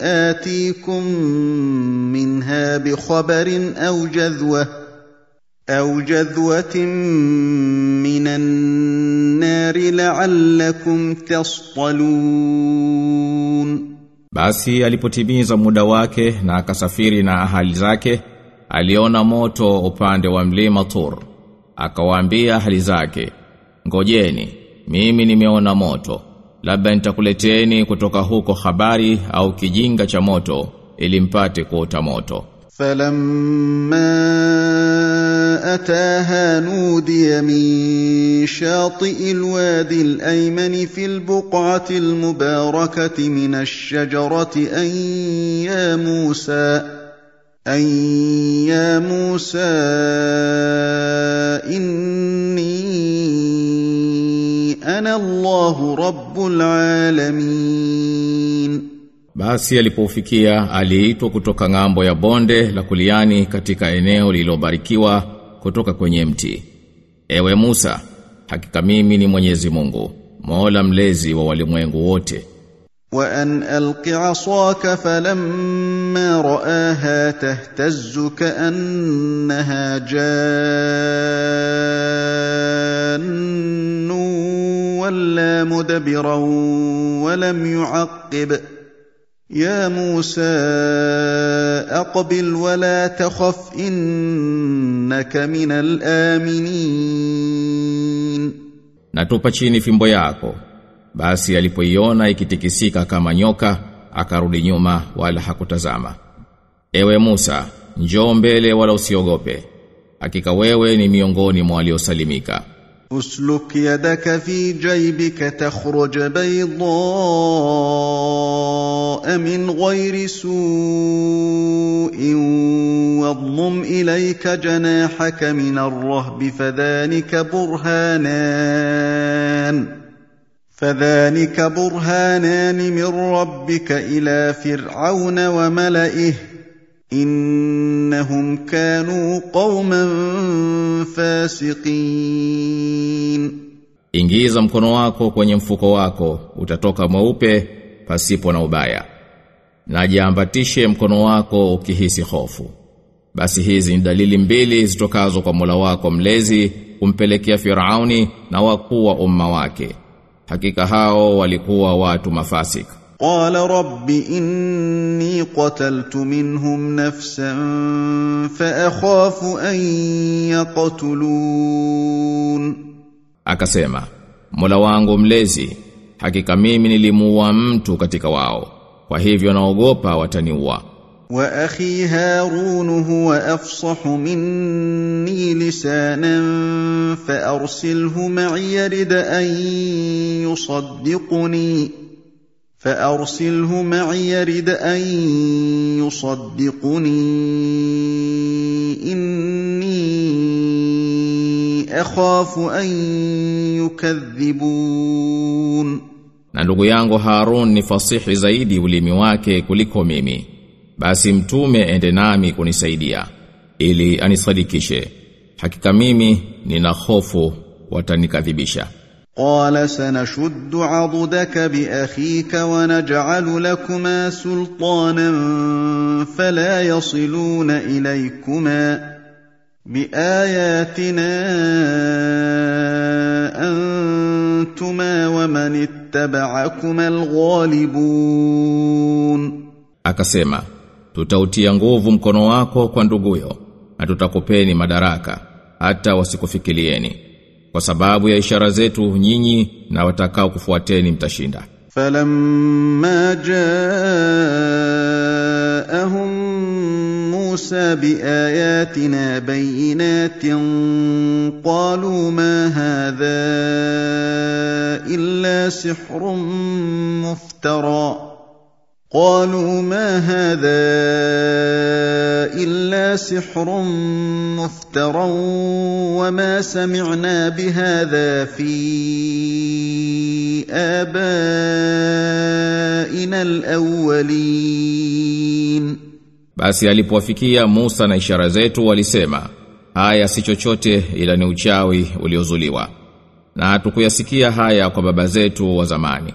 اتيكم منها بخبر او جذوه او جذوه من النار لعلكم تصطلون Basi alipotimiza muda wake na akasafiri na ahali zake, aliona moto upande wa mlima Tur. Akawaambia ahali zake, "Ngojeni, mimi nimeona moto. labda nitakuleteni kutoka huko habari au kijinga cha moto ili mpate kuota moto. Falamma ataha nudiya min shati'i alwadi alayman fi albuq'ati almubarakati min ash-shajarati an ya Musa an ya Musa in Allahu rabbul alamin. Basi alipofikia aliitwa kutoka ng'ambo ya bonde la Kuliani katika eneo lililobarikiwa kutoka kwenye mti. Ewe Musa, hakika mimi ni Mwenyezi Mungu, Mola mlezi wa walimwengu wote. وأن ألق عصاك فلما رآها تهتز كأنها جان ولا مدبرا ولم يعقب يا موسى أقبل ولا تخف إنك من الآمنين Na tupa chini fimbo yako. Basi alipoiona ikitikisika kama nyoka, akarudi nyuma wala hakutazama. Ewe Musa, njoo mbele wala usiogope. Hakika wewe ni miongoni mwa waliosalimika. Usluk yadaka fi jaybika takhruj baydha min ghairi su'in wadmum ilayka janahaka min ar-rahb fadhalika burhanan فذلك برهانان من ربك الى فرعون وملئه innahum kanu qauman fasiqin Ingiza mkono wako kwenye mfuko wako, utatoka mweupe pasipo na ubaya. Na jiambatishe mkono wako ukihisi hofu. Basi hizi ni dalili mbili zitokazo kwa Mola wako mlezi kumpelekea Firauni na wakuu wa umma wake. hakika hao walikuwa watu mafasik. Qala rabbi inni qataltu minhum nafsan fa akhafu an yaqtulun. Akasema mola wangu mlezi hakika mimi nilimuua mtu katika wao. Kwa hivyo naogopa wataniua. وأخي هارون هو أفصح مني لسانا فأرسله معي يرد أن يصدقني فأرسله معي يرد أن يصدقني إني أخاف أن يكذبون Na ndugu yangu Harun ni fasihi zaidi ulimi wake kuliko mimi. Basi mtume ende nami kunisaidia ili anisadikishe. Hakika mimi nina hofu watanikadhibisha. قال سنشد عضدك بأخيك ونجعل لكما سلطانا فلا يصلون إليكما بآياتنا أنتما ومن اتبعكما الغالبون Akasema, tutautia nguvu mkono wako kwa nduguyo na tutakupeni madaraka hata wasikufikilieni kwa sababu ya ishara zetu nyinyi na watakao kufuateni mtashinda. Falamma jaahum musa biayatina bayinatin qalu ma hadha illa sihrun muftara. قالوا ما هذا إلا هذا سحر مفترى وما سمعنا بهذا في ابائنا الاولين Basi alipowafikia Musa na ishara zetu walisema, haya si chochote ila ni uchawi uliozuliwa. Na hatukuyasikia haya kwa baba zetu wa zamani.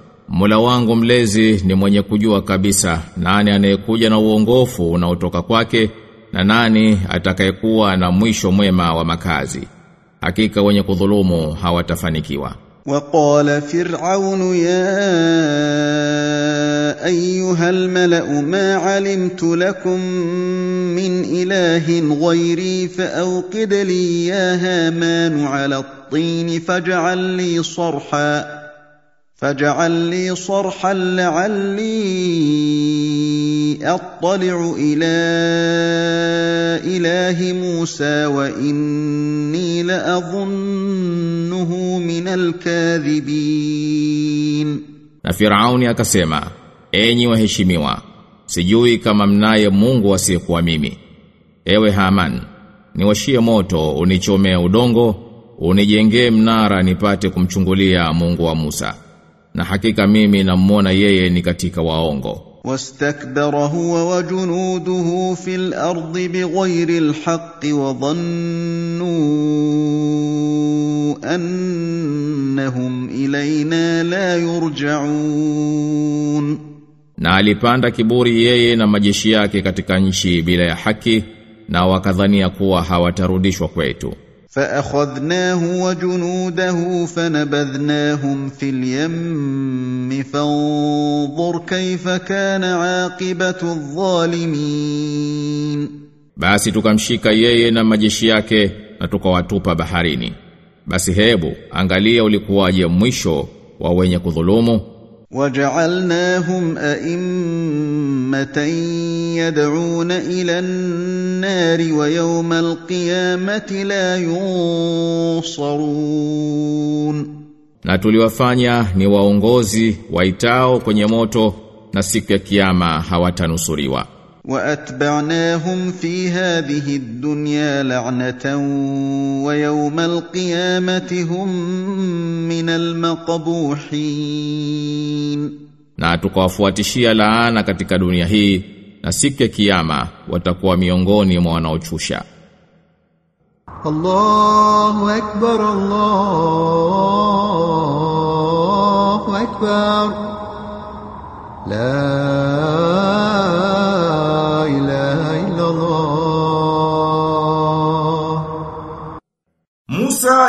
Mola wangu mlezi ni mwenye kujua kabisa nani anayekuja na uongofu unaotoka kwake na nani atakayekuwa na mwisho mwema wa makazi. Hakika wenye kudhulumu hawatafanikiwa. وقال فرعون يا ايها الملا ما علمت لكم من اله غيري فاوقد لي يا هامان على الطين فاجعل لي صرحا فاجعل لي صرحا لعلي اطلع الى اله موسى واني لاظنه من الكاذبين Na Firauni akasema, enyi waheshimiwa, sijui kama mnaye Mungu asiyekuwa mimi. Ewe Haman, niwashie moto, unichomee udongo, unijengee mnara nipate kumchungulia Mungu wa Musa. Na hakika mimi namuona yeye ni katika waongo. واستكبر هو وجنوده في الارض بغير الحق وظنوا انهم الينا لا يرجعون Na alipanda kiburi yeye na majeshi yake katika nchi bila ya haki na wakadhania kuwa hawatarudishwa kwetu. فاخذناه وجنوده فنبذناهم في اليم فانظر كيف كان عاقبه الظالمين Basi tukamshika yeye na majeshi yake na tukawatupa baharini. Basi hebu angalia ulikuwaje mwisho wa wenye kudhulumu وجعلناهم ائمه يدعون الى النار ويوم القيامه لا ينصرون na tuliwafanya ni waongozi waitao kwenye moto na siku ya kiyama hawatanusuriwa. واتبعناهم في هذه الدنيا لعنه ويوم القيامه هم من المقبوحين Na tukawafuatishia laana katika dunia hii na siku ya kiyama watakuwa miongoni mwa wanaochusha. الله أكبر الله أكبر لا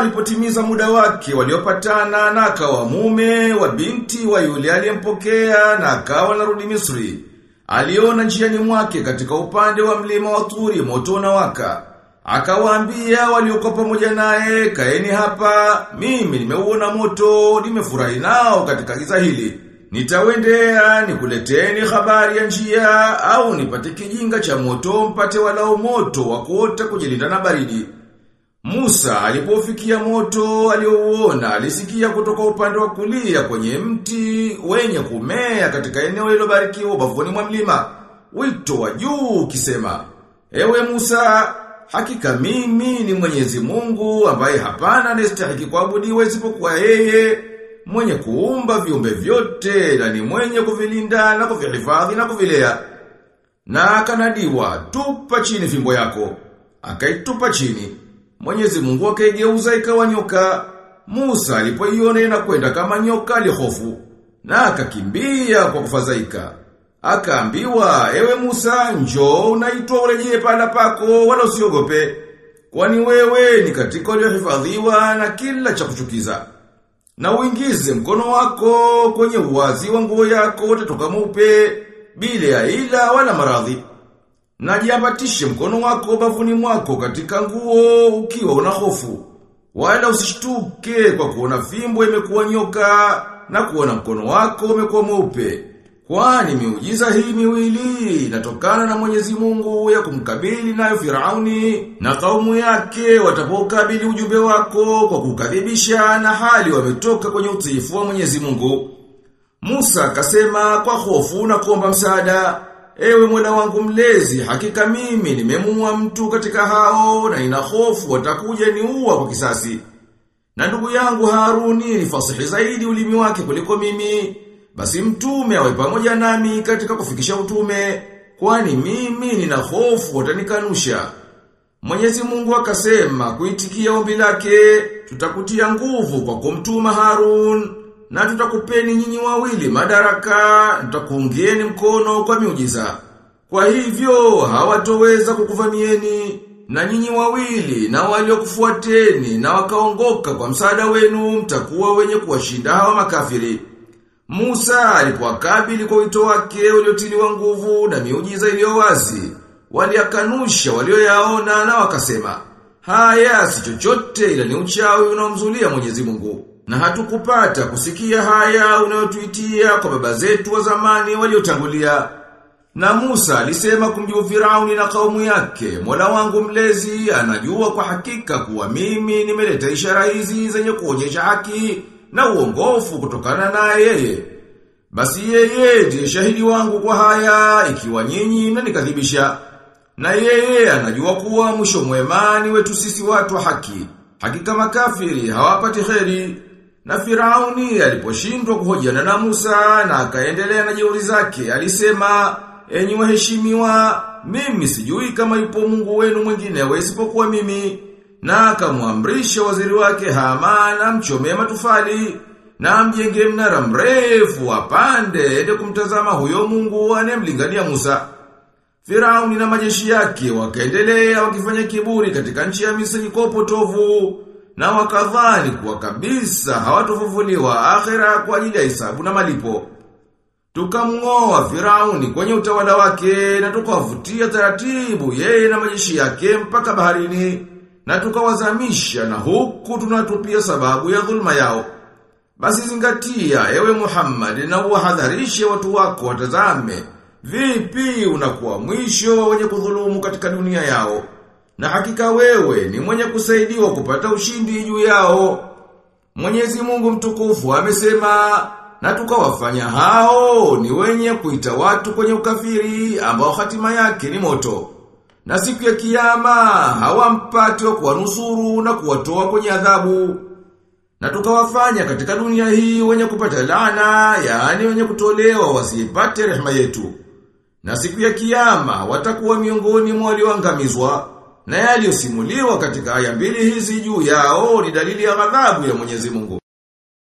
alipotimiza muda wake waliopatana na akawa mume wa binti wa yule aliyempokea na akawa narudi Misri. Aliona njiani mwake katika upande wa mlima wa Turi moto unawaka. Akawaambia waliokuwa pamoja naye, kaeni hapa, mimi nimeuona moto, nimefurahi nao katika giza hili. Nitawendea nikuleteni habari ya njia au nipate kijinga cha moto mpate walau moto wa kuota kujilinda na baridi. Musa alipofikia moto aliouona alisikia kutoka upande wa kulia kwenye mti wenye kumea katika eneo lililobarikiwa ubavuni mwa mlima. Wito wa juu ukisema, Ewe Musa, hakika mimi ni Mwenyezi Mungu ambaye hapana anastahili kuabudiwa isipokuwa yeye, mwenye kuumba viumbe vyote na ni mwenye kuvilinda na kuvihifadhi na kuvilea. Na akanadiwa, tupa chini fimbo yako. Akaitupa chini. Mwenyezi Mungu akaigeuza ikawa nyoka. Musa alipoiona inakwenda kama nyoka alihofu na akakimbia kwa kufadhaika. Akaambiwa, ewe Musa, njoo unaitwa urejee pala pako wala usiogope. Kwani wewe ni katika waliohifadhiwa na kila cha kuchukiza. Na uingize mkono wako kwenye uwazi wa nguo yako utatoka mupe bila ya ila wala maradhi. Na jiambatishe mkono wako bavuni mwako katika nguo ukiwa una hofu. Wala usishtuke kwa kuona fimbo imekuwa nyoka na kuona mkono wako umekuwa mweupe. Kwani miujiza hii miwili inatokana na Mwenyezi Mungu ya kumkabili nayo Firauni na kaumu yake watapokabili ujumbe wako kwa kukadhibisha na hali wametoka kwenye utiifu wa Mwenyezi Mungu. Musa akasema kwa hofu na kuomba msaada, ewe Mola wangu mlezi, hakika mimi nimemua mtu katika hao na nina hofu watakuja niua kwa kisasi. Na ndugu yangu Haruni ni fasihi zaidi ulimi wake kuliko mimi. Basi mtume awe pamoja nami katika kufikisha utume, kwani mimi nina hofu watanikanusha. Mwenyezi Mungu akasema kuitikia ombi lake, tutakutia nguvu kwa kumtuma Harun na tutakupeni nyinyi wawili madaraka, tutakuungieni mkono kwa miujiza. Kwa hivyo hawatoweza kukuvamieni na nyinyi wawili na waliokufuateni na wakaongoka kwa msaada wenu mtakuwa wenye kuwashinda hawa makafiri. Musa alipowakabili kwa wito wake uliotiliwa nguvu na miujiza iliyo wazi, waliakanusha walioyaona na wakasema, haya si chochote ila ni uchawi unaomzulia Mwenyezi Mungu. Na hatukupata kusikia haya unayotuitia kwa baba zetu wa zamani waliotangulia. Na Musa alisema kumjibu Firauni na kaumu yake, Mola wangu mlezi anajua kwa hakika kuwa mimi nimeleta ishara hizi zenye kuonyesha haki na uongofu kutokana na yeye. Basi yeye ndiye shahidi wangu kwa haya ikiwa nyinyi mnanikadhibisha. Na yeye anajua kuwa mwisho mwema ni wetu sisi watu wa haki. Hakika makafiri hawapati kheri. Na Firauni aliposhindwa kuhojiana na Musa na akaendelea na jeuri zake, alisema, "Enyi waheshimiwa, mimi sijui kama yupo Mungu wenu mwingine isipokuwa mimi." Na akamwamrisha waziri wake Haman amchomee matufali na amjenge mnara mrefu apande ende kumtazama huyo Mungu anemlingania Musa. Firauni na majeshi yake wakaendelea wakifanya kiburi katika nchi ya Misri kwa upotovu na wakadhani kuwa kabisa hawatofufuliwa akhera kwa ajili ya hisabu na malipo. Tukamngoa Firauni kwenye utawala wake na tukawavutia taratibu yeye na majeshi yake mpaka baharini na tukawazamisha na huku tunatupia sababu ya dhulma yao. Basi zingatia ewe Muhammad na uwahadharishe watu wako watazame vipi unakuwa mwisho wenye kudhulumu katika dunia yao. Na hakika wewe ni mwenye kusaidiwa kupata ushindi juu yao. Mwenyezi Mungu mtukufu amesema na tukawafanya hao ni wenye kuita watu kwenye ukafiri ambao hatima yake ni moto. Na siku ya kiyama hawampati wa kuwanusuru na kuwatoa kwenye adhabu. Na tukawafanya katika dunia hii wenye kupata laana, yaani wenye kutolewa wasipate rehema yetu. Na siku ya kiyama watakuwa miongoni mwa walioangamizwa. Na yaliyosimuliwa katika aya mbili hizi juu yao ni dalili ya ghadhabu ya Mwenyezi Mungu.